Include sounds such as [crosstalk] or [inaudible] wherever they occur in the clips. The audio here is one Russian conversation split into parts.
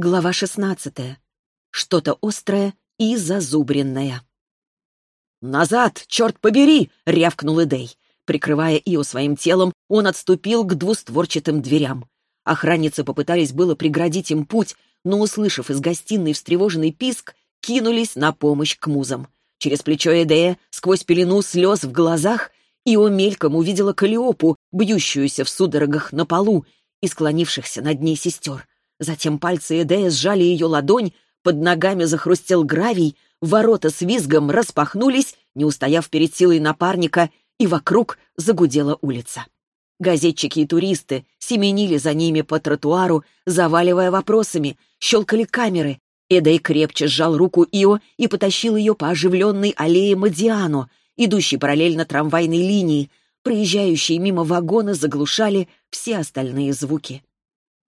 Глава 16. Что-то острое и зазубренное. «Назад, черт побери!» — рявкнул Эдей. Прикрывая Ио своим телом, он отступил к двустворчатым дверям. Охранницы попытались было преградить им путь, но, услышав из гостиной встревоженный писк, кинулись на помощь к музам. Через плечо Эдея, сквозь пелену слез в глазах, Ио мельком увидела Калиопу, бьющуюся в судорогах на полу, и склонившихся над ней сестер. Затем пальцы Эдея сжали ее ладонь, под ногами захрустел гравий, ворота с визгом распахнулись, не устояв перед силой напарника, и вокруг загудела улица. Газетчики и туристы семенили за ними по тротуару, заваливая вопросами, щелкали камеры. Эдей крепче сжал руку Ио и потащил ее по оживленной аллее Мадиано, идущей параллельно трамвайной линии. Проезжающие мимо вагоны заглушали все остальные звуки.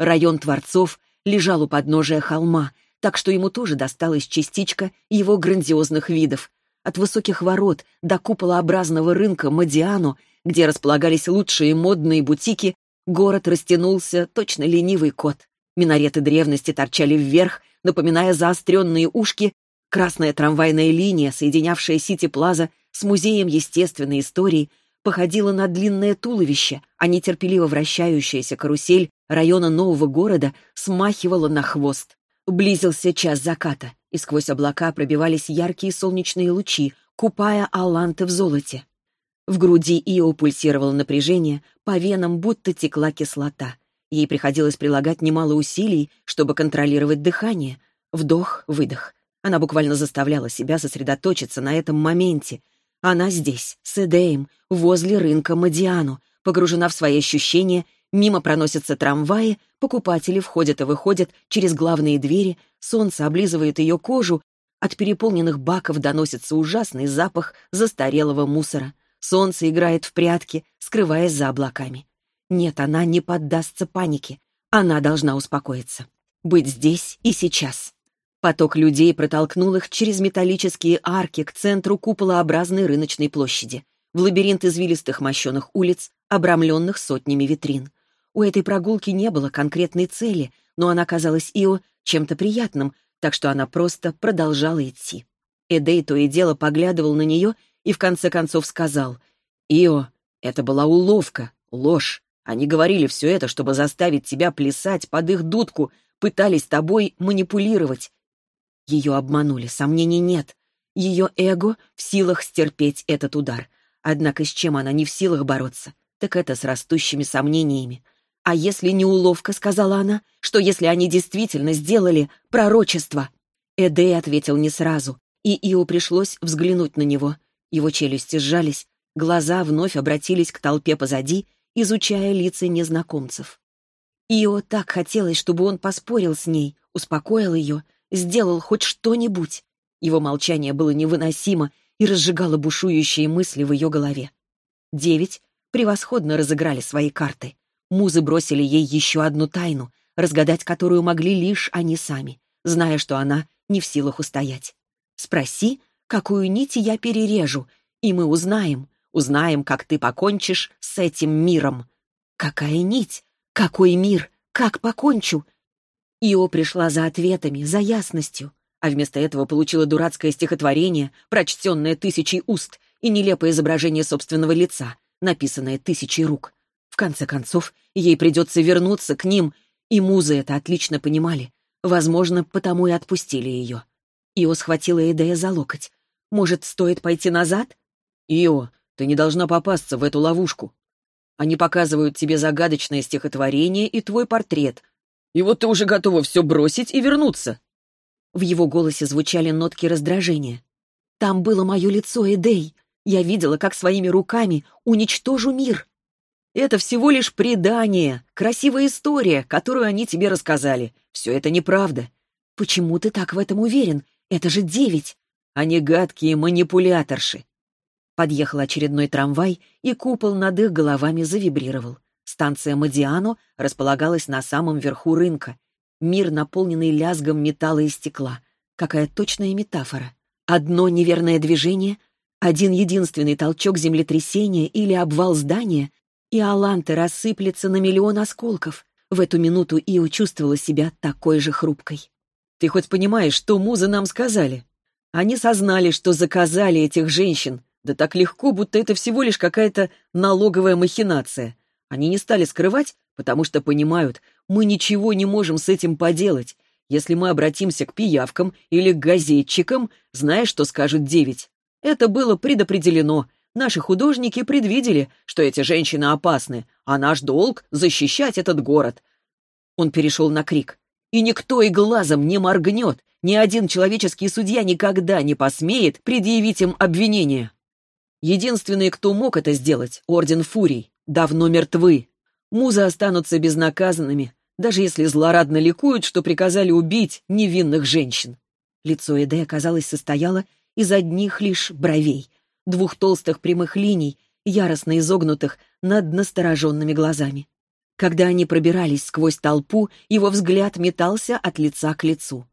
Район Творцов лежал у подножия холма, так что ему тоже досталась частичка его грандиозных видов. От высоких ворот до куполообразного рынка Мадиано, где располагались лучшие модные бутики, город растянулся, точно ленивый кот. Минареты древности торчали вверх, напоминая заостренные ушки, красная трамвайная линия, соединявшая Сити-Плаза с Музеем естественной истории, походила на длинное туловище, а нетерпеливо вращающаяся карусель района нового города смахивала на хвост. Близился час заката, и сквозь облака пробивались яркие солнечные лучи, купая аланты в золоте. В груди Ио пульсировало напряжение, по венам будто текла кислота. Ей приходилось прилагать немало усилий, чтобы контролировать дыхание. Вдох, выдох. Она буквально заставляла себя сосредоточиться на этом моменте. Она здесь, с Эдеем, возле рынка Мадиану, погружена в свои ощущения Мимо проносятся трамваи, покупатели входят и выходят через главные двери, солнце облизывает ее кожу, от переполненных баков доносится ужасный запах застарелого мусора. Солнце играет в прятки, скрываясь за облаками. Нет, она не поддастся панике. Она должна успокоиться. Быть здесь и сейчас. Поток людей протолкнул их через металлические арки к центру куполообразной рыночной площади, в лабиринт извилистых мощеных улиц, обрамленных сотнями витрин. У этой прогулки не было конкретной цели, но она казалась Ио чем-то приятным, так что она просто продолжала идти. Эдей то и дело поглядывал на нее и в конце концов сказал, «Ио, это была уловка, ложь. Они говорили все это, чтобы заставить тебя плясать под их дудку, пытались тобой манипулировать». Ее обманули, сомнений нет. Ее эго в силах стерпеть этот удар. Однако с чем она не в силах бороться, так это с растущими сомнениями. «А если не уловка?» — сказала она. «Что если они действительно сделали пророчество?» Эдей ответил не сразу, и Ио пришлось взглянуть на него. Его челюсти сжались, глаза вновь обратились к толпе позади, изучая лица незнакомцев. Ио так хотелось, чтобы он поспорил с ней, успокоил ее, сделал хоть что-нибудь. Его молчание было невыносимо и разжигало бушующие мысли в ее голове. Девять превосходно разыграли свои карты. Музы бросили ей еще одну тайну, разгадать которую могли лишь они сами, зная, что она не в силах устоять. «Спроси, какую нить я перережу, и мы узнаем, узнаем, как ты покончишь с этим миром». «Какая нить? Какой мир? Как покончу?» Ио пришла за ответами, за ясностью, а вместо этого получила дурацкое стихотворение, прочтенное тысячей уст, и нелепое изображение собственного лица, написанное тысячей рук. В конце концов, ей придется вернуться к ним, и музы это отлично понимали. Возможно, потому и отпустили ее. Ио схватила Эдея за локоть. «Может, стоит пойти назад?» «Ио, ты не должна попасться в эту ловушку. Они показывают тебе загадочное стихотворение и твой портрет. И вот ты уже готова все бросить и вернуться». В его голосе звучали нотки раздражения. «Там было мое лицо, Эдей. Я видела, как своими руками уничтожу мир. Это всего лишь предание, красивая история, которую они тебе рассказали. Все это неправда. Почему ты так в этом уверен? Это же девять. Они гадкие манипуляторши. Подъехал очередной трамвай, и купол над их головами завибрировал. Станция Мадиано располагалась на самом верху рынка. Мир, наполненный лязгом металла и стекла. Какая точная метафора. Одно неверное движение, один единственный толчок землетрясения или обвал здания — и Аланты рассыплется на миллион осколков. В эту минуту Ио чувствовала себя такой же хрупкой. «Ты хоть понимаешь, что музы нам сказали? Они сознали, что заказали этих женщин. Да так легко, будто это всего лишь какая-то налоговая махинация. Они не стали скрывать, потому что понимают, мы ничего не можем с этим поделать. Если мы обратимся к пиявкам или к газетчикам, знаешь, что скажут девять? Это было предопределено. Наши художники предвидели, что эти женщины опасны, а наш долг — защищать этот город. Он перешел на крик. И никто и глазом не моргнет, ни один человеческий судья никогда не посмеет предъявить им обвинение. Единственные, кто мог это сделать, — Орден Фурий, давно мертвы. Музы останутся безнаказанными, даже если злорадно ликуют, что приказали убить невинных женщин. Лицо Эде, казалось, состояло из одних лишь бровей, двух толстых прямых линий, яростно изогнутых над настороженными глазами. Когда они пробирались сквозь толпу, его взгляд метался от лица к лицу.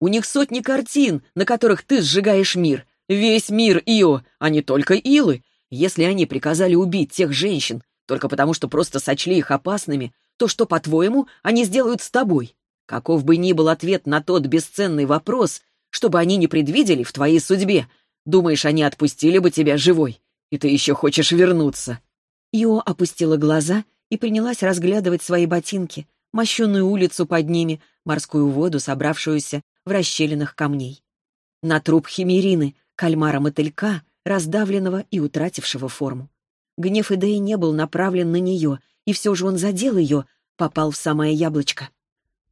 «У них сотни картин, на которых ты сжигаешь мир. Весь мир, Ио, а не только Илы. Если они приказали убить тех женщин, только потому что просто сочли их опасными, то что, по-твоему, они сделают с тобой? Каков бы ни был ответ на тот бесценный вопрос, чтобы они не предвидели в твоей судьбе, думаешь, они отпустили бы тебя живой? И ты еще хочешь вернуться?» Ио опустила глаза и принялась разглядывать свои ботинки, мощенную улицу под ними, морскую воду, собравшуюся в расщелинах камней. На труп химерины, кальмара-мотылька, раздавленного и утратившего форму. Гнев Идеи не был направлен на нее, и все же он задел ее, попал в самое яблочко.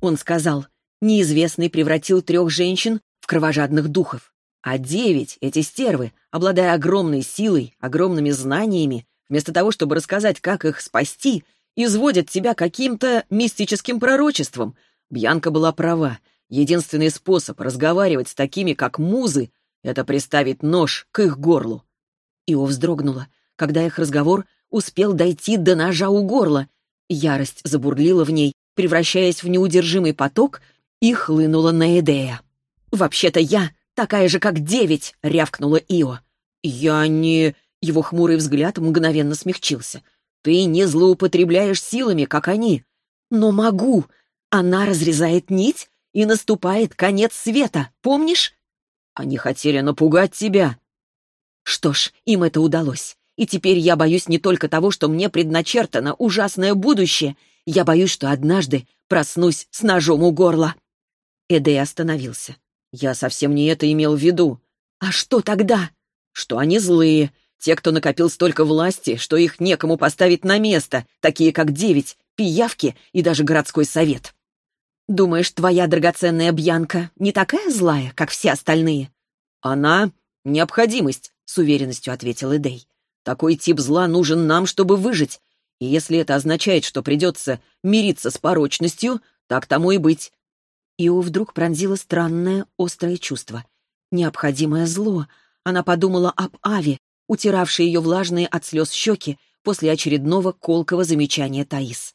Он сказал, неизвестный превратил трех женщин в кровожадных духов, а девять, эти стервы, обладая огромной силой, огромными знаниями, вместо того, чтобы рассказать, как их спасти, изводят тебя каким-то мистическим пророчеством. Бьянка была права. Единственный способ разговаривать с такими, как музы, это приставить нож к их горлу. Ио вздрогнула когда их разговор успел дойти до ножа у горла. Ярость забурлила в ней, превращаясь в неудержимый поток, и хлынула на Эдея. «Вообще-то я такая же, как девять!» — рявкнула Ио. «Я не...» — его хмурый взгляд мгновенно смягчился. «Ты не злоупотребляешь силами, как они». «Но могу! Она разрезает нить, и наступает конец света, помнишь?» «Они хотели напугать тебя». Что ж, им это удалось. И теперь я боюсь не только того, что мне предначертано ужасное будущее, я боюсь, что однажды проснусь с ножом у горла». Эдей остановился. «Я совсем не это имел в виду». «А что тогда?» «Что они злые, те, кто накопил столько власти, что их некому поставить на место, такие как девять, пиявки и даже городской совет». «Думаешь, твоя драгоценная Бьянка не такая злая, как все остальные?» «Она — необходимость», — с уверенностью ответил Эдей. Такой тип зла нужен нам, чтобы выжить. И если это означает, что придется мириться с порочностью, так тому и быть. Ио вдруг пронзило странное, острое чувство. Необходимое зло. Она подумала об Аве, утиравшей ее влажные от слез щеки после очередного колкого замечания Таис.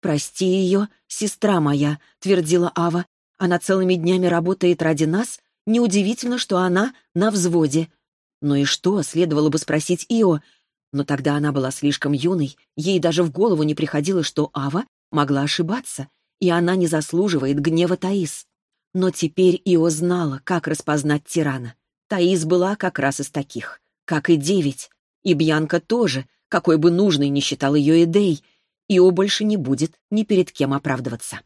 «Прости ее, сестра моя», — твердила Ава. «Она целыми днями работает ради нас. Неудивительно, что она на взводе. Ну и что, следовало бы спросить Ио. Но тогда она была слишком юной, ей даже в голову не приходило, что Ава могла ошибаться, и она не заслуживает гнева Таис. Но теперь Ио знала, как распознать тирана. Таис была как раз из таких, как и девять. И Бьянка тоже, какой бы нужной ни считал ее Эдей. Ио больше не будет ни перед кем оправдываться.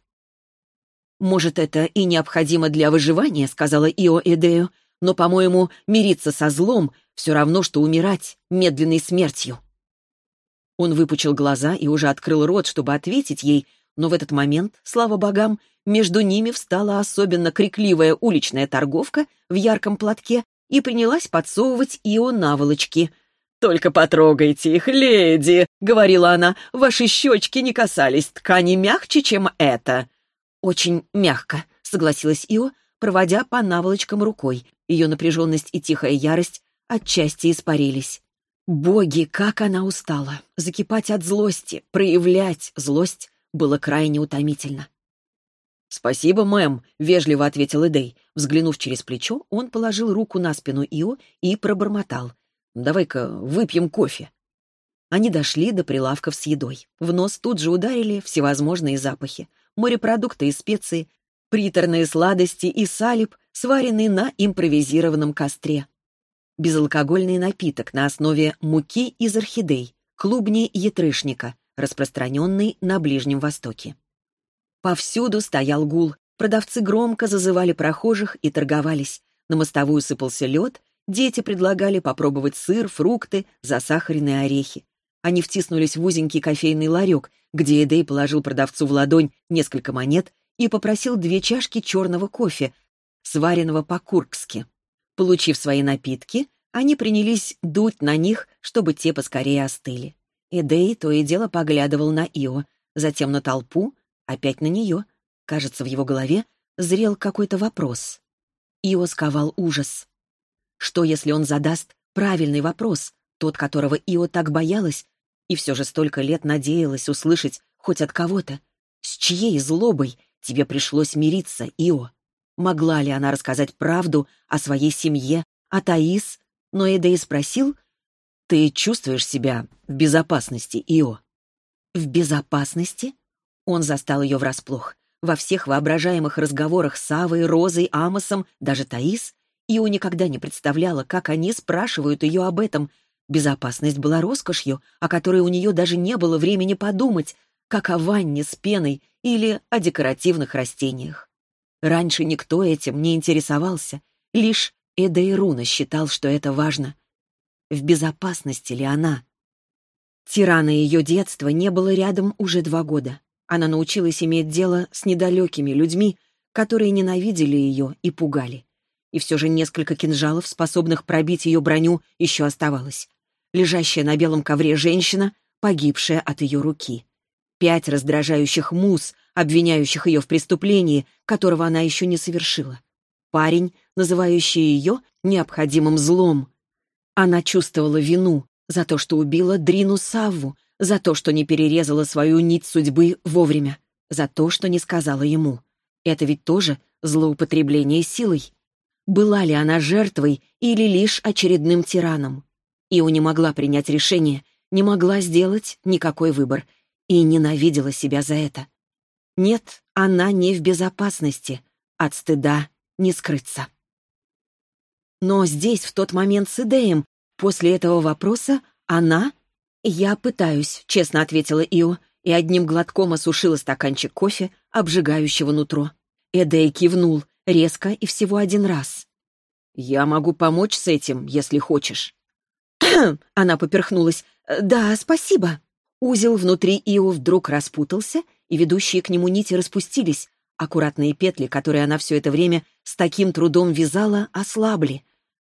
«Может, это и необходимо для выживания», — сказала Ио Эдею, но, по-моему, мириться со злом все равно, что умирать медленной смертью. Он выпучил глаза и уже открыл рот, чтобы ответить ей, но в этот момент, слава богам, между ними встала особенно крикливая уличная торговка в ярком платке и принялась подсовывать Ио наволочки. «Только потрогайте их, леди!» — говорила она. «Ваши щечки не касались ткани мягче, чем это». «Очень мягко», — согласилась Ио, проводя по наволочкам рукой. Ее напряженность и тихая ярость отчасти испарились. Боги, как она устала! Закипать от злости, проявлять злость было крайне утомительно. «Спасибо, мэм», — вежливо ответил Эдей. Взглянув через плечо, он положил руку на спину Ио и пробормотал. «Давай-ка выпьем кофе». Они дошли до прилавков с едой. В нос тут же ударили всевозможные запахи. Морепродукты и специи, приторные сладости и салип, сваренный на импровизированном костре. Безалкогольный напиток на основе муки из орхидей, клубни ятрышника, распространенный на Ближнем Востоке. Повсюду стоял гул, продавцы громко зазывали прохожих и торговались. На мостовую сыпался лед, дети предлагали попробовать сыр, фрукты, засахаренные орехи. Они втиснулись в узенький кофейный ларек, где Эдей положил продавцу в ладонь несколько монет и попросил две чашки черного кофе, сваренного по-куркски. Получив свои напитки, они принялись дуть на них, чтобы те поскорее остыли. Эдей то и дело поглядывал на Ио, затем на толпу, опять на нее. Кажется, в его голове зрел какой-то вопрос. Ио сковал ужас. Что, если он задаст правильный вопрос, тот, которого Ио так боялась, и все же столько лет надеялась услышать хоть от кого-то? С чьей злобой тебе пришлось мириться, Ио? Могла ли она рассказать правду о своей семье, о Таис? Но Эдей спросил, «Ты чувствуешь себя в безопасности, Ио?» «В безопасности?» Он застал ее врасплох. Во всех воображаемых разговорах с Авой, Розой, Амосом, даже Таис, Ио никогда не представляла, как они спрашивают ее об этом. Безопасность была роскошью, о которой у нее даже не было времени подумать, как о ванне с пеной или о декоративных растениях. Раньше никто этим не интересовался, лишь Эдейруна считал, что это важно. В безопасности ли она? Тирана ее детства не было рядом уже два года. Она научилась иметь дело с недалекими людьми, которые ненавидели ее и пугали. И все же несколько кинжалов, способных пробить ее броню, еще оставалось. Лежащая на белом ковре женщина, погибшая от ее руки. Пять раздражающих мус, обвиняющих ее в преступлении, которого она еще не совершила. Парень, называющий ее необходимым злом. Она чувствовала вину за то, что убила Дрину Савву, за то, что не перерезала свою нить судьбы вовремя, за то, что не сказала ему. Это ведь тоже злоупотребление силой. Была ли она жертвой или лишь очередным тираном? Ио не могла принять решение, не могла сделать никакой выбор и ненавидела себя за это. Нет, она не в безопасности, от стыда не скрыться. Но здесь, в тот момент с Идеем, после этого вопроса, она «Я пытаюсь», — честно ответила Ио, и одним глотком осушила стаканчик кофе, обжигающего нутро. Эдей кивнул, резко и всего один раз. «Я могу помочь с этим, если хочешь». [clears throat] Она поперхнулась. «Да, спасибо». Узел внутри Ио вдруг распутался, и ведущие к нему нити распустились. Аккуратные петли, которые она все это время с таким трудом вязала, ослабли.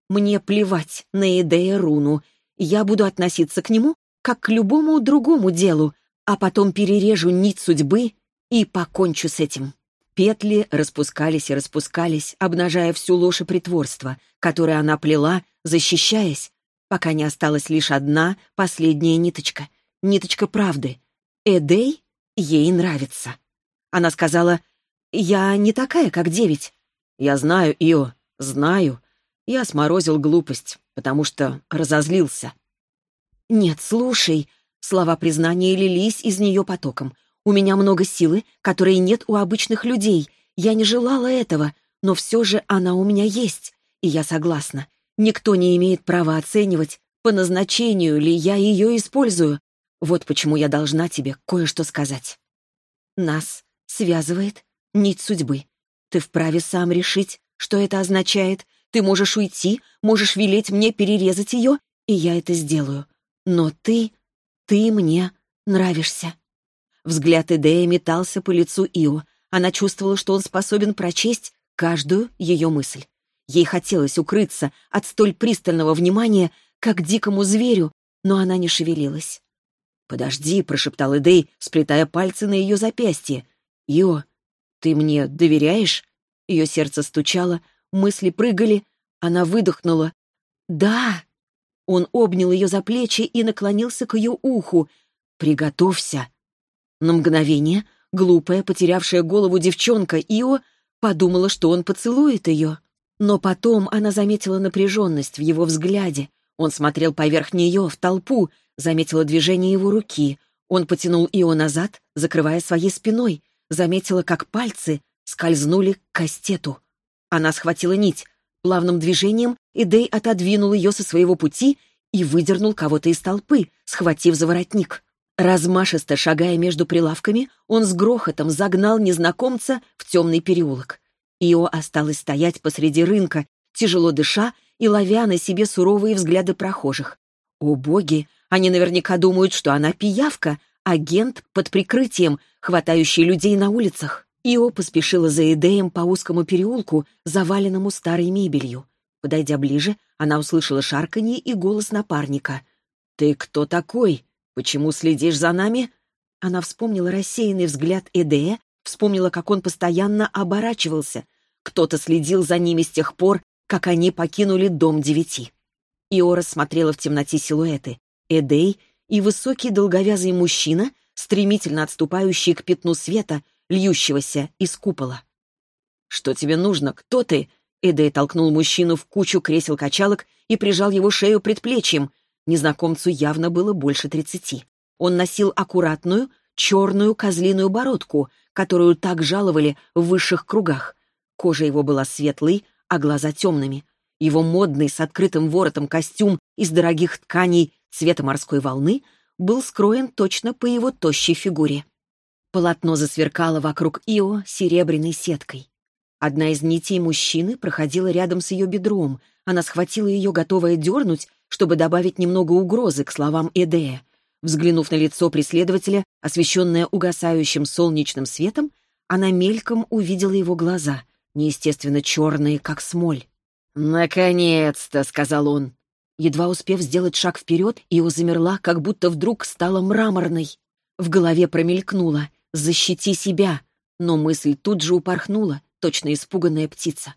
«Мне плевать на Эдея Руну. Я буду относиться к нему как к любому другому делу, а потом перережу нить судьбы и покончу с этим. Петли распускались и распускались, обнажая всю ложь и притворство, которое она плела, защищаясь, пока не осталась лишь одна последняя ниточка. Ниточка правды. Эдей ей нравится. Она сказала, «Я не такая, как девять». «Я знаю, Ио, знаю. Я сморозил глупость, потому что разозлился. «Нет, слушай». Слова признания лились из нее потоком. «У меня много силы, которой нет у обычных людей. Я не желала этого, но все же она у меня есть, и я согласна. Никто не имеет права оценивать, по назначению ли я ее использую. Вот почему я должна тебе кое-что сказать. Нас связывает нить судьбы. Ты вправе сам решить, что это означает. Ты можешь уйти, можешь велеть мне перерезать ее, и я это сделаю. Но ты, ты мне нравишься. Взгляд Эдея метался по лицу Ио. Она чувствовала, что он способен прочесть каждую ее мысль. Ей хотелось укрыться от столь пристального внимания, как дикому зверю, но она не шевелилась. «Подожди», — прошептал Эдей, сплетая пальцы на ее запястье. «Ио, ты мне доверяешь?» Ее сердце стучало, мысли прыгали. Она выдохнула. «Да!» Он обнял ее за плечи и наклонился к ее уху. «Приготовься!» На мгновение глупая, потерявшая голову девчонка Ио подумала, что он поцелует ее. Но потом она заметила напряженность в его взгляде. Он смотрел поверх нее, в толпу, заметила движение его руки. Он потянул Ио назад, закрывая своей спиной. Заметила, как пальцы скользнули к кастету. Она схватила нить. Плавным движением Эдей отодвинул ее со своего пути и выдернул кого-то из толпы, схватив за воротник. Размашисто шагая между прилавками, он с грохотом загнал незнакомца в темный переулок. Ио осталась стоять посреди рынка, тяжело дыша и ловя на себе суровые взгляды прохожих. О боги, они наверняка думают, что она пиявка, агент под прикрытием, хватающий людей на улицах. Ио поспешила за Эдеем по узкому переулку, заваленному старой мебелью. Подойдя ближе, она услышала шарканье и голос напарника. «Ты кто такой? Почему следишь за нами?» Она вспомнила рассеянный взгляд Эдея, вспомнила, как он постоянно оборачивался. Кто-то следил за ними с тех пор, как они покинули дом девяти. Иора смотрела в темноте силуэты. Эдей и высокий долговязый мужчина, стремительно отступающий к пятну света, льющегося из купола. «Что тебе нужно? Кто ты?» Эдей толкнул мужчину в кучу кресел-качалок и прижал его шею предплечьем. Незнакомцу явно было больше тридцати. Он носил аккуратную, черную козлиную бородку, которую так жаловали в высших кругах. Кожа его была светлой, а глаза темными. Его модный с открытым воротом костюм из дорогих тканей цвета морской волны был скроен точно по его тощей фигуре. Полотно засверкало вокруг Ио серебряной сеткой. Одна из нитей мужчины проходила рядом с ее бедром. Она схватила ее, готовая дернуть, чтобы добавить немного угрозы к словам Эдея. Взглянув на лицо преследователя, освещенное угасающим солнечным светом, она мельком увидела его глаза, неестественно черные, как смоль. «Наконец-то!» — сказал он. Едва успев сделать шаг вперед, Ио замерла, как будто вдруг стала мраморной. В голове промелькнуло «Защити себя!» Но мысль тут же упорхнула, точно испуганная птица.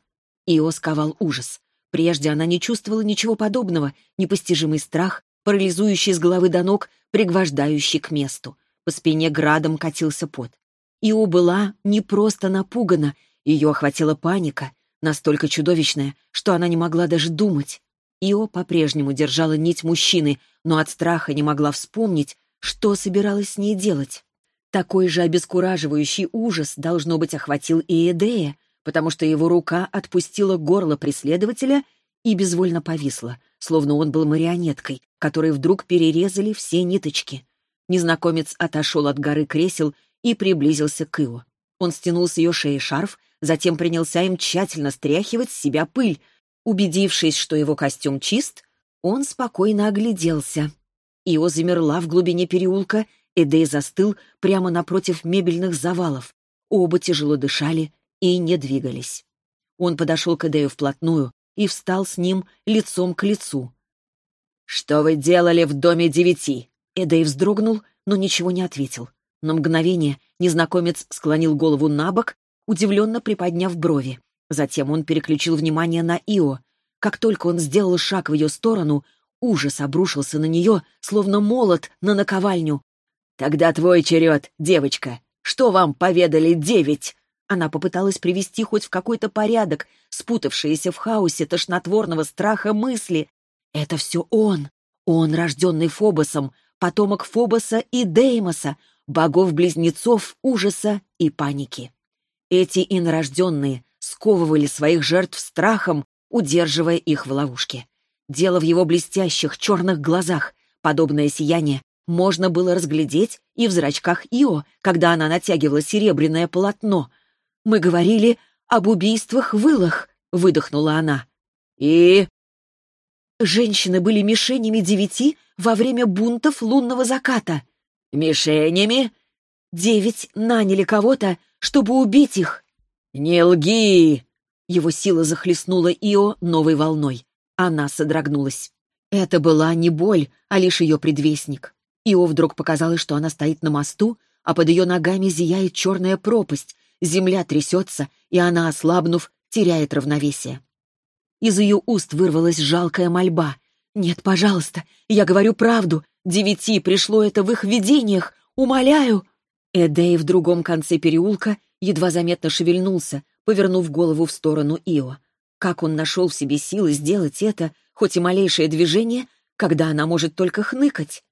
Ио сковал ужас. Прежде она не чувствовала ничего подобного, непостижимый страх, парализующий с головы до ног, пригвождающий к месту. По спине градом катился пот. Ио была не просто напугана, ее охватила паника, настолько чудовищная, что она не могла даже думать. Ио по-прежнему держала нить мужчины, но от страха не могла вспомнить, что собиралась с ней делать. Такой же обескураживающий ужас, должно быть, охватил и Эдея, потому что его рука отпустила горло преследователя и безвольно повисла, словно он был марионеткой, которой вдруг перерезали все ниточки. Незнакомец отошел от горы кресел и приблизился к Ио. Он стянул с ее шеи шарф, затем принялся им тщательно стряхивать с себя пыль. Убедившись, что его костюм чист, он спокойно огляделся. Ио замерла в глубине переулка Эдей застыл прямо напротив мебельных завалов. Оба тяжело дышали и не двигались. Он подошел к Эдею вплотную и встал с ним лицом к лицу. «Что вы делали в доме девяти?» Эдей вздрогнул, но ничего не ответил. На мгновение незнакомец склонил голову на бок, удивленно приподняв брови. Затем он переключил внимание на Ио. Как только он сделал шаг в ее сторону, ужас обрушился на нее, словно молот на наковальню. «Тогда твой черед, девочка. Что вам поведали девять?» Она попыталась привести хоть в какой-то порядок спутавшиеся в хаосе тошнотворного страха мысли. «Это все он. Он, рожденный Фобосом, потомок Фобоса и Деймоса, богов-близнецов ужаса и паники. Эти инорожденные сковывали своих жертв страхом, удерживая их в ловушке. Дело в его блестящих черных глазах. Подобное сияние можно было разглядеть и в зрачках Ио, когда она натягивала серебряное полотно. «Мы говорили об убийствах в Илах», — выдохнула она. «И...» Женщины были мишенями девяти во время бунтов лунного заката. «Мишенями?» Девять наняли кого-то, чтобы убить их. «Не лги!» Его сила захлестнула Ио новой волной. Она содрогнулась. Это была не боль, а лишь ее предвестник. Ио вдруг показалось, что она стоит на мосту, а под ее ногами зияет черная пропасть, земля трясется, и она, ослабнув, теряет равновесие. Из ее уст вырвалась жалкая мольба. «Нет, пожалуйста, я говорю правду. Девяти пришло это в их видениях. Умоляю!» Эдей в другом конце переулка едва заметно шевельнулся, повернув голову в сторону Ио. Как он нашел в себе силы сделать это, хоть и малейшее движение, когда она может только хныкать.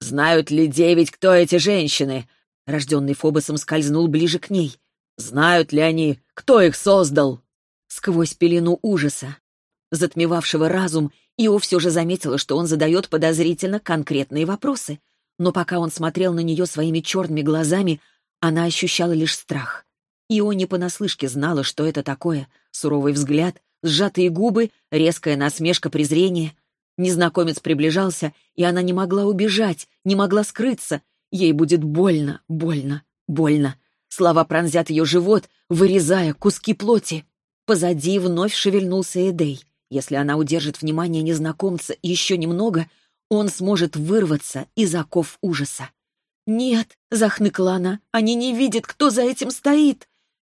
«Знают ли девять, кто эти женщины?» Рожденный Фобосом скользнул ближе к ней. «Знают ли они, кто их создал?» Сквозь пелену ужаса, затмевавшего разум, Ио все же заметила, что он задает подозрительно конкретные вопросы. Но пока он смотрел на нее своими черными глазами, она ощущала лишь страх. Ио не понаслышке знала, что это такое. Суровый взгляд, сжатые губы, резкая насмешка презрения. Незнакомец приближался, и она не могла убежать, не могла скрыться. Ей будет больно, больно, больно. Слова пронзят ее живот, вырезая куски плоти. Позади вновь шевельнулся Эдей. Если она удержит внимание незнакомца еще немного, он сможет вырваться из оков ужаса. «Нет», — захныкала она, — «они не видят, кто за этим стоит».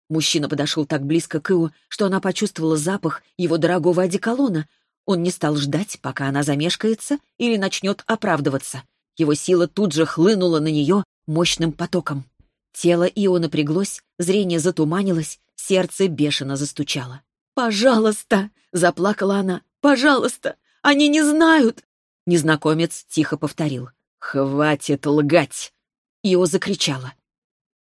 Мужчина подошел так близко к Ио, что она почувствовала запах его дорогого одеколона. Он не стал ждать, пока она замешкается или начнет оправдываться. Его сила тут же хлынула на нее мощным потоком. Тело Ио напряглось, зрение затуманилось, сердце бешено застучало. «Пожалуйста!» — заплакала она. «Пожалуйста! Они не знают!» Незнакомец тихо повторил. «Хватит лгать!» Ио закричала.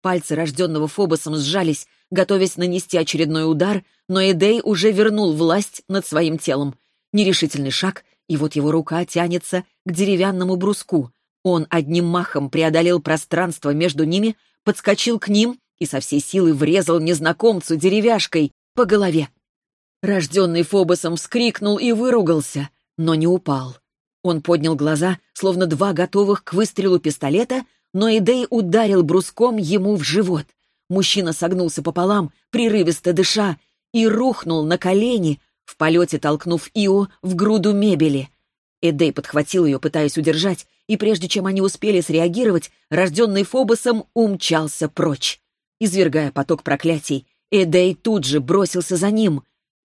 Пальцы рожденного Фобосом сжались, готовясь нанести очередной удар, но Эдей уже вернул власть над своим телом. Нерешительный шаг, и вот его рука тянется к деревянному бруску. Он одним махом преодолел пространство между ними, подскочил к ним и со всей силы врезал незнакомцу деревяшкой по голове. Рожденный Фобосом вскрикнул и выругался, но не упал. Он поднял глаза, словно два готовых к выстрелу пистолета, но Эдей ударил бруском ему в живот — Мужчина согнулся пополам, прерывисто дыша, и рухнул на колени, в полете толкнув Ио в груду мебели. Эдей подхватил ее, пытаясь удержать, и прежде чем они успели среагировать, рожденный Фобосом умчался прочь. Извергая поток проклятий, Эдей тут же бросился за ним.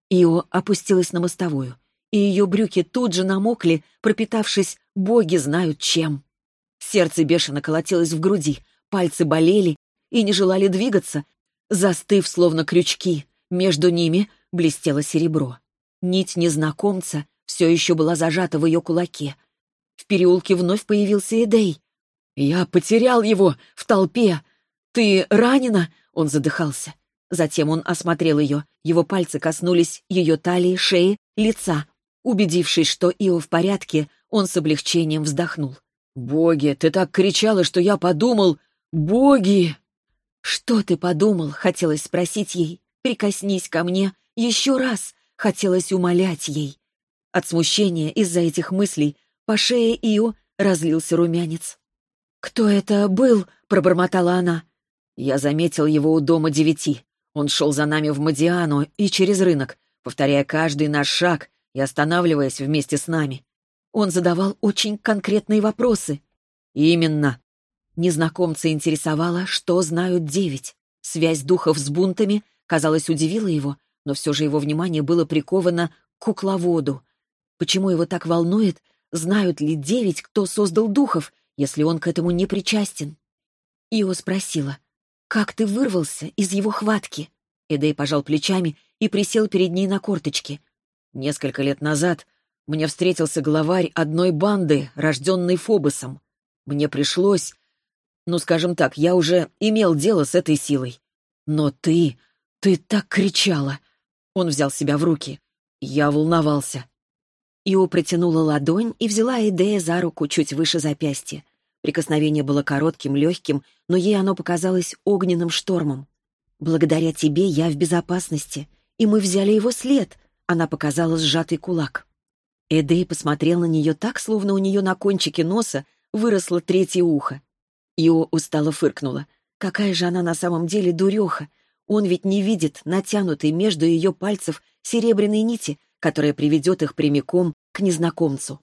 Ио опустилась на мостовую, и ее брюки тут же намокли, пропитавшись боги знают чем. Сердце бешено колотилось в груди, пальцы болели, и не желали двигаться, застыв словно крючки. Между ними блестело серебро. Нить незнакомца все еще была зажата в ее кулаке. В переулке вновь появился Эдей. «Я потерял его в толпе! Ты ранена?» — он задыхался. Затем он осмотрел ее. Его пальцы коснулись ее талии, шеи, лица. Убедившись, что Ио в порядке, он с облегчением вздохнул. «Боги, ты так кричала, что я подумал... Боги!» «Что ты подумал?» — хотелось спросить ей. «Прикоснись ко мне еще раз!» — хотелось умолять ей. От смущения из-за этих мыслей по шее Ио разлился румянец. «Кто это был?» — пробормотала она. Я заметил его у дома девяти. Он шел за нами в Мадиану и через рынок, повторяя каждый наш шаг и останавливаясь вместе с нами. Он задавал очень конкретные вопросы. «Именно. Незнакомца интересовало, что знают девять. Связь духов с бунтами, казалось, удивила его, но все же его внимание было приковано к кукловоду. Почему его так волнует, знают ли девять, кто создал духов, если он к этому не причастен? Ио спросила, «Как ты вырвался из его хватки?» Эдей пожал плечами и присел перед ней на корточки. Несколько лет назад мне встретился главарь одной банды, рожденной Фобосом. Мне пришлось ну, скажем так, я уже имел дело с этой силой. Но ты... ты так кричала. Он взял себя в руки. Я волновался. Ио протянула ладонь и взяла Эдея за руку чуть выше запястья. Прикосновение было коротким, легким, но ей оно показалось огненным штормом. «Благодаря тебе я в безопасности, и мы взяли его след», — она показала сжатый кулак. Эдей посмотрел на нее так, словно у нее на кончике носа выросло третье ухо. Ио устало фыркнула. Какая же она на самом деле дуреха! Он ведь не видит натянутой между ее пальцев серебряной нити, которая приведет их прямиком к незнакомцу.